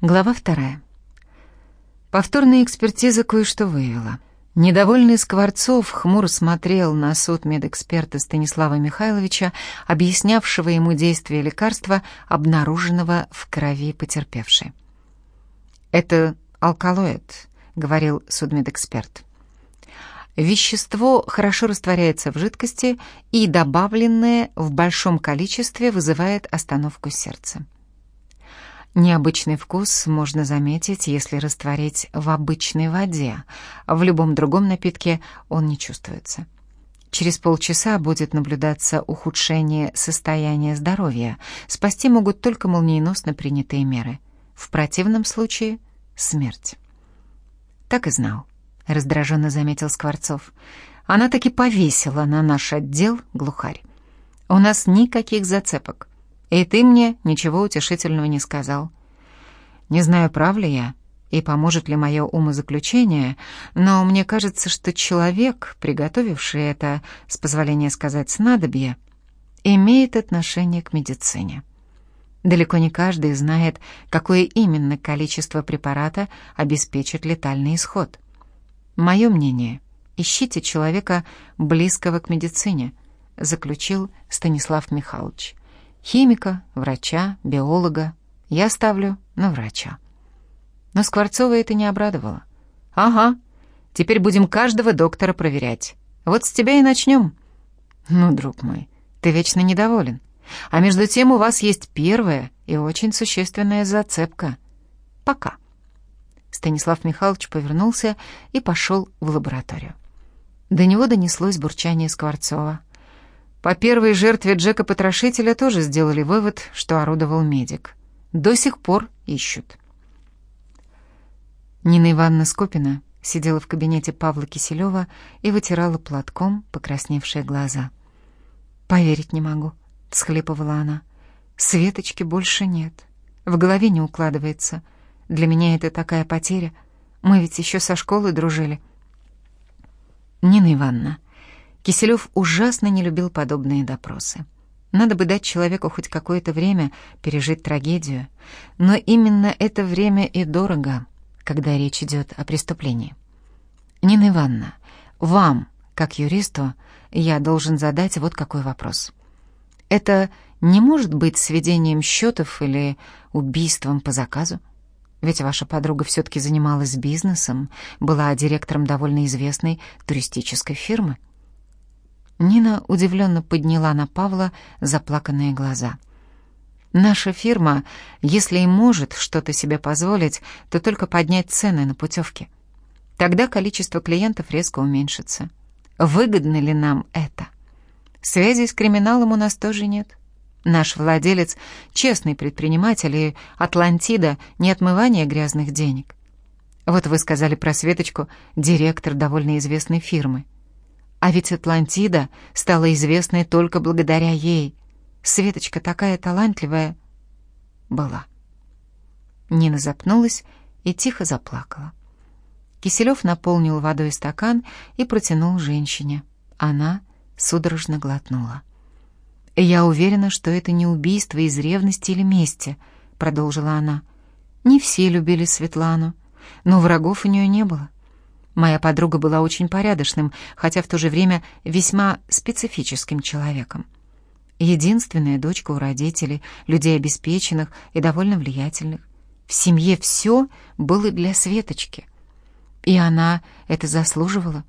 Глава вторая. Повторная экспертиза кое-что выявила. Недовольный Скворцов хмуро смотрел на суд медэксперта Станислава Михайловича, объяснявшего ему действие лекарства, обнаруженного в крови потерпевшей. «Это алкалоид», — говорил судмедэксперт. Вещество хорошо растворяется в жидкости и добавленное в большом количестве вызывает остановку сердца. Необычный вкус можно заметить, если растворить в обычной воде. В любом другом напитке он не чувствуется. Через полчаса будет наблюдаться ухудшение состояния здоровья. Спасти могут только молниеносно принятые меры. В противном случае — смерть. Так и знал, — раздраженно заметил Скворцов. Она таки повесила на наш отдел глухарь. У нас никаких зацепок. И ты мне ничего утешительного не сказал. Не знаю, прав ли я и поможет ли мое умозаключение, но мне кажется, что человек, приготовивший это, с позволения сказать, снадобье, имеет отношение к медицине. Далеко не каждый знает, какое именно количество препарата обеспечит летальный исход. Мое мнение — ищите человека, близкого к медицине, заключил Станислав Михайлович химика, врача, биолога. Я ставлю на врача. Но Скворцова это не обрадовало. «Ага, теперь будем каждого доктора проверять. Вот с тебя и начнем». «Ну, друг мой, ты вечно недоволен. А между тем у вас есть первая и очень существенная зацепка. Пока». Станислав Михайлович повернулся и пошел в лабораторию. До него донеслось бурчание Скворцова. По первой жертве Джека-потрошителя тоже сделали вывод, что орудовал медик. До сих пор ищут. Нина Ивановна Скопина сидела в кабинете Павла Киселева и вытирала платком покрасневшие глаза. «Поверить не могу», — всхлипывала она. «Светочки больше нет. В голове не укладывается. Для меня это такая потеря. Мы ведь еще со школы дружили». «Нина Ивановна», Киселев ужасно не любил подобные допросы. Надо бы дать человеку хоть какое-то время пережить трагедию, но именно это время и дорого, когда речь идет о преступлении. Нина Ивановна, вам, как юристу, я должен задать вот какой вопрос. Это не может быть сведением счетов или убийством по заказу? Ведь ваша подруга все-таки занималась бизнесом, была директором довольно известной туристической фирмы. Нина удивленно подняла на Павла заплаканные глаза. «Наша фирма, если и может что-то себе позволить, то только поднять цены на путевки. Тогда количество клиентов резко уменьшится. Выгодно ли нам это? Связи с криминалом у нас тоже нет. Наш владелец — честный предприниматель, и Атлантида — не отмывание грязных денег. Вот вы сказали про Светочку, директор довольно известной фирмы. А ведь Атлантида стала известной только благодаря ей. Светочка такая талантливая была. Нина запнулась и тихо заплакала. Киселев наполнил водой стакан и протянул женщине. Она судорожно глотнула. «Я уверена, что это не убийство из ревности или мести», — продолжила она. «Не все любили Светлану, но врагов у нее не было. Моя подруга была очень порядочным, хотя в то же время весьма специфическим человеком. Единственная дочка у родителей, людей обеспеченных и довольно влиятельных. В семье все было для Светочки. И она это заслуживала.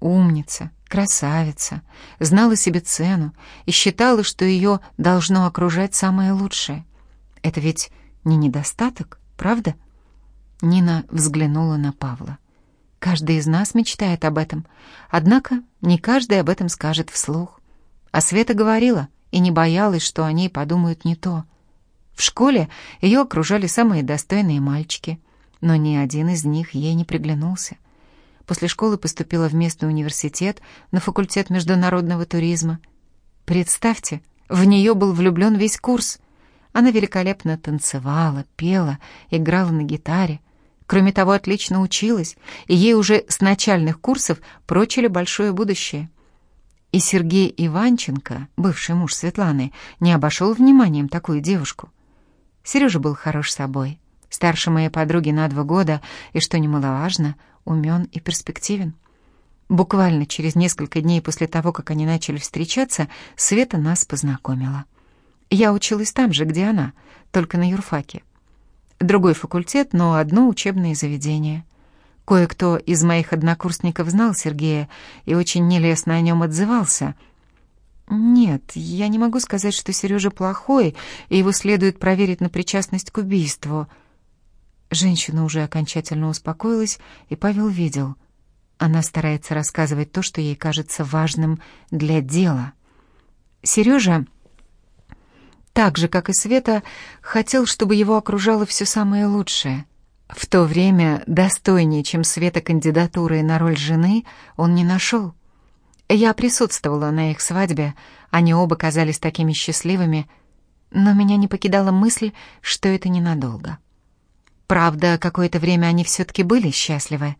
Умница, красавица, знала себе цену и считала, что ее должно окружать самое лучшее. Это ведь не недостаток, правда? Нина взглянула на Павла. Каждый из нас мечтает об этом. Однако не каждый об этом скажет вслух. А Света говорила и не боялась, что о ней подумают не то. В школе ее окружали самые достойные мальчики, но ни один из них ей не приглянулся. После школы поступила в местный университет на факультет международного туризма. Представьте, в нее был влюблен весь курс. Она великолепно танцевала, пела, играла на гитаре. Кроме того, отлично училась, и ей уже с начальных курсов прочили большое будущее. И Сергей Иванченко, бывший муж Светланы, не обошел вниманием такую девушку. Сережа был хорош собой, Старше моей подруги на два года, и, что немаловажно, умен и перспективен. Буквально через несколько дней после того, как они начали встречаться, Света нас познакомила. Я училась там же, где она, только на юрфаке. Другой факультет, но одно учебное заведение. Кое-кто из моих однокурсников знал Сергея и очень нелестно о нем отзывался. Нет, я не могу сказать, что Сережа плохой, и его следует проверить на причастность к убийству. Женщина уже окончательно успокоилась, и Павел видел. Она старается рассказывать то, что ей кажется важным для дела. Сережа, так же, как и Света, хотел, чтобы его окружало все самое лучшее — в то время достойнее, чем Света кандидатуры на роль жены, он не нашел. Я присутствовала на их свадьбе, они оба казались такими счастливыми, но меня не покидала мысль, что это ненадолго. Правда, какое-то время они все-таки были счастливы.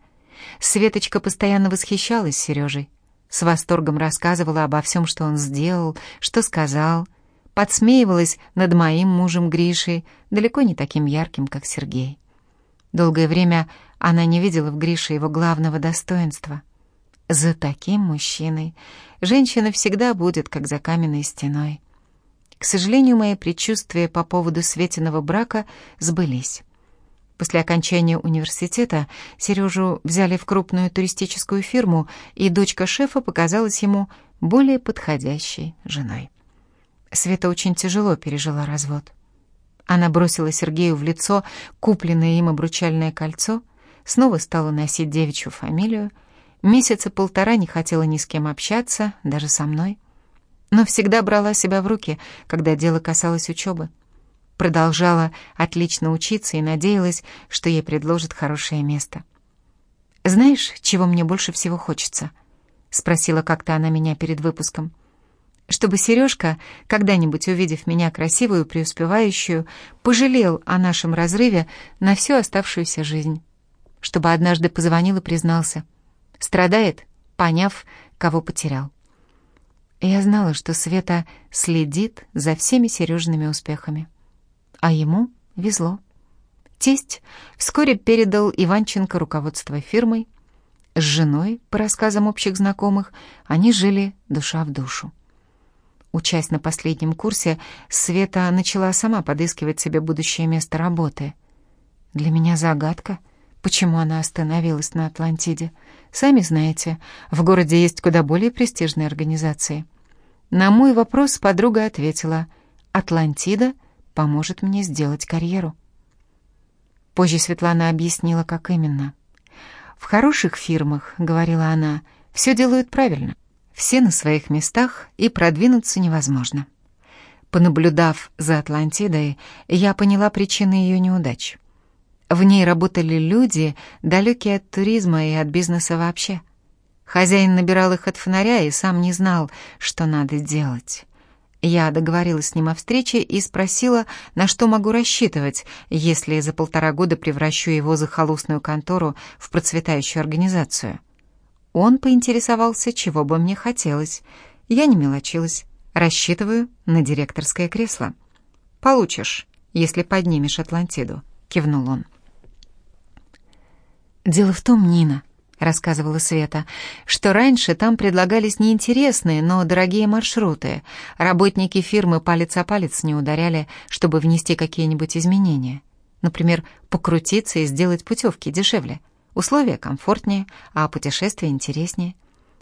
Светочка постоянно восхищалась Сережей, с восторгом рассказывала обо всем, что он сделал, что сказал, подсмеивалась над моим мужем Гришей, далеко не таким ярким, как Сергей. Долгое время она не видела в Грише его главного достоинства. За таким мужчиной женщина всегда будет, как за каменной стеной. К сожалению, мои предчувствия по поводу Светиного брака сбылись. После окончания университета Сережу взяли в крупную туристическую фирму, и дочка шефа показалась ему более подходящей женой. Света очень тяжело пережила развод. Она бросила Сергею в лицо купленное им обручальное кольцо, снова стала носить девичью фамилию, месяца полтора не хотела ни с кем общаться, даже со мной, но всегда брала себя в руки, когда дело касалось учебы. Продолжала отлично учиться и надеялась, что ей предложат хорошее место. «Знаешь, чего мне больше всего хочется?» — спросила как-то она меня перед выпуском чтобы Сережка, когда-нибудь увидев меня красивую, преуспевающую, пожалел о нашем разрыве на всю оставшуюся жизнь. Чтобы однажды позвонил и признался. Страдает, поняв, кого потерял. Я знала, что Света следит за всеми Сережными успехами. А ему везло. Тесть вскоре передал Иванченко руководство фирмой. С женой, по рассказам общих знакомых, они жили душа в душу. Учась на последнем курсе, Света начала сама подыскивать себе будущее место работы. Для меня загадка, почему она остановилась на Атлантиде. Сами знаете, в городе есть куда более престижные организации. На мой вопрос подруга ответила, «Атлантида поможет мне сделать карьеру». Позже Светлана объяснила, как именно. «В хороших фирмах, — говорила она, — все делают правильно. Все на своих местах, и продвинуться невозможно. Понаблюдав за Атлантидой, я поняла причины ее неудач. В ней работали люди, далекие от туризма и от бизнеса вообще. Хозяин набирал их от фонаря и сам не знал, что надо делать. Я договорилась с ним о встрече и спросила, на что могу рассчитывать, если за полтора года превращу его захолустную контору в процветающую организацию. Он поинтересовался, чего бы мне хотелось. Я не мелочилась. Рассчитываю на директорское кресло. «Получишь, если поднимешь Атлантиду», — кивнул он. «Дело в том, Нина», — рассказывала Света, «что раньше там предлагались неинтересные, но дорогие маршруты. Работники фирмы палец о палец не ударяли, чтобы внести какие-нибудь изменения. Например, покрутиться и сделать путевки дешевле. Условия комфортнее, а путешествие интереснее.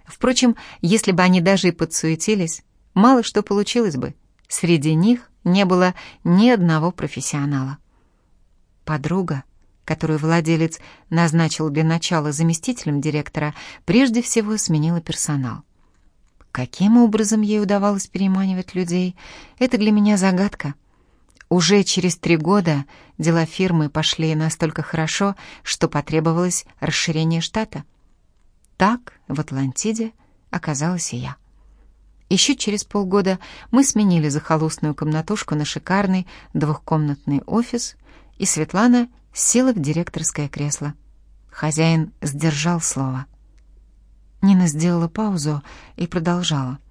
Впрочем, если бы они даже и подсуетились, мало что получилось бы. Среди них не было ни одного профессионала. Подруга, которую владелец назначил для начала заместителем директора, прежде всего сменила персонал. Каким образом ей удавалось переманивать людей, это для меня загадка — уже через три года дела фирмы пошли настолько хорошо, что потребовалось расширение штата. Так в Атлантиде оказалась и я. Еще через полгода мы сменили захолустную комнатушку на шикарный двухкомнатный офис, и Светлана села в директорское кресло. Хозяин сдержал слово. Нина сделала паузу и продолжала. —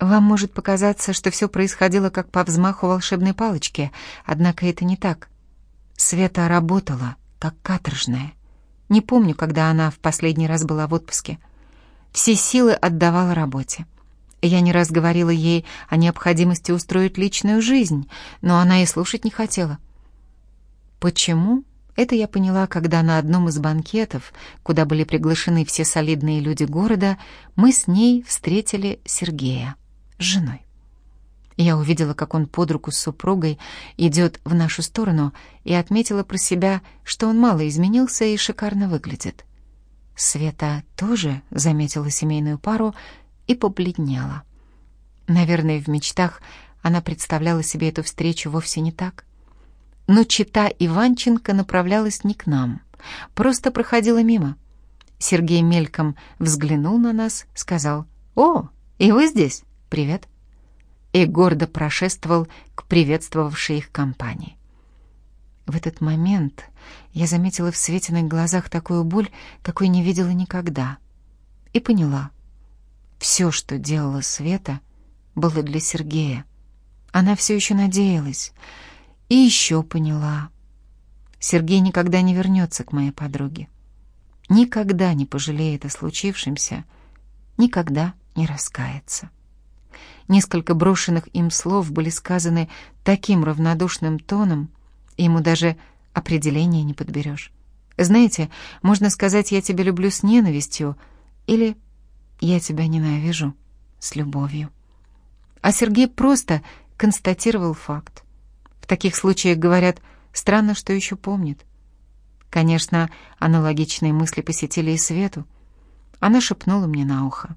вам может показаться, что все происходило как по взмаху волшебной палочки, однако это не так. Света работала, как каторжная. Не помню, когда она в последний раз была в отпуске. Все силы отдавала работе. Я не раз говорила ей о необходимости устроить личную жизнь, но она и слушать не хотела. Почему? Это я поняла, когда на одном из банкетов, куда были приглашены все солидные люди города, мы с ней встретили Сергея женой. Я увидела, как он под руку с супругой идет в нашу сторону и отметила про себя, что он мало изменился и шикарно выглядит. Света тоже заметила семейную пару и побледнела. Наверное, в мечтах она представляла себе эту встречу вовсе не так. Но чита Иванченко направлялась не к нам, просто проходила мимо. Сергей мельком взглянул на нас, сказал «О, и вы здесь? Привет!» и гордо прошествовал к приветствовавшей их компании. В этот момент я заметила в Светиных глазах такую боль, какой не видела никогда, и поняла, все, что делала Света, было для Сергея. Она все еще надеялась, и еще поняла. Сергей никогда не вернется к моей подруге. Никогда не пожалеет о случившемся, никогда не раскается. Несколько брошенных им слов были сказаны таким равнодушным тоном, ему даже определения не подберешь. Знаете, можно сказать «я тебя люблю с ненавистью» или «я тебя ненавижу с любовью». А Сергей просто констатировал факт. В таких случаях говорят «странно, что еще помнит». Конечно, аналогичные мысли посетили и Свету. Она шепнула мне на ухо.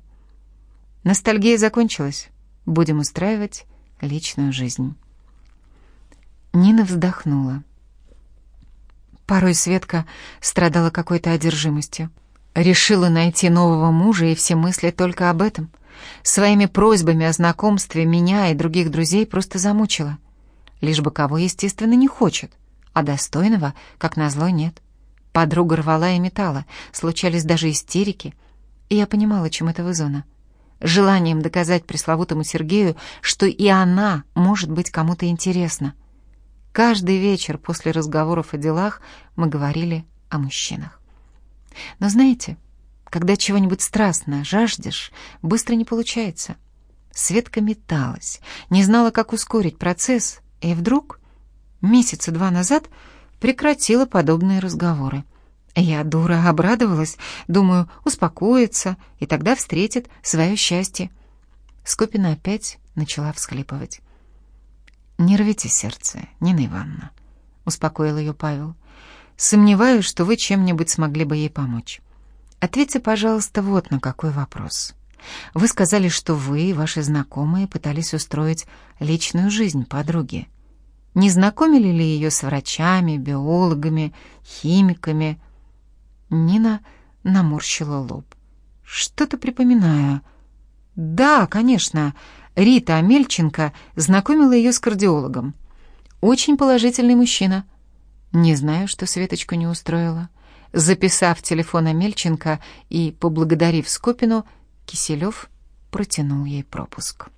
Ностальгия закончилась. Будем устраивать личную жизнь. Нина вздохнула. Порой Светка страдала какой-то одержимостью. Решила найти нового мужа, и все мысли только об этом. Своими просьбами о знакомстве меня и других друзей просто замучила. Лишь бы кого, естественно, не хочет, а достойного, как назло, нет. Подруга рвала и метала, случались даже истерики, и я понимала, чем это вызвано. Желанием доказать пресловутому Сергею, что и она может быть кому-то интересна. Каждый вечер после разговоров о делах мы говорили о мужчинах. Но знаете, когда чего-нибудь страстно жаждешь, быстро не получается. Светка металась, не знала, как ускорить процесс, и вдруг, месяца два назад, прекратила подобные разговоры. Я, дура, обрадовалась, думаю, успокоится, и тогда встретит свое счастье. Скопина опять начала всхлипывать. «Не рвите сердце, Нина Ивановна», — успокоил ее Павел. «Сомневаюсь, что вы чем-нибудь смогли бы ей помочь. Ответьте, пожалуйста, вот на какой вопрос. Вы сказали, что вы и ваши знакомые пытались устроить личную жизнь подруги. Не знакомили ли ее с врачами, биологами, химиками?» Нина наморщила лоб. «Что-то припоминаю. Да, конечно, Рита Амельченко знакомила ее с кардиологом. Очень положительный мужчина. Не знаю, что Светочку не устроила. Записав телефон Амельченко и поблагодарив Скопину, Киселев протянул ей пропуск.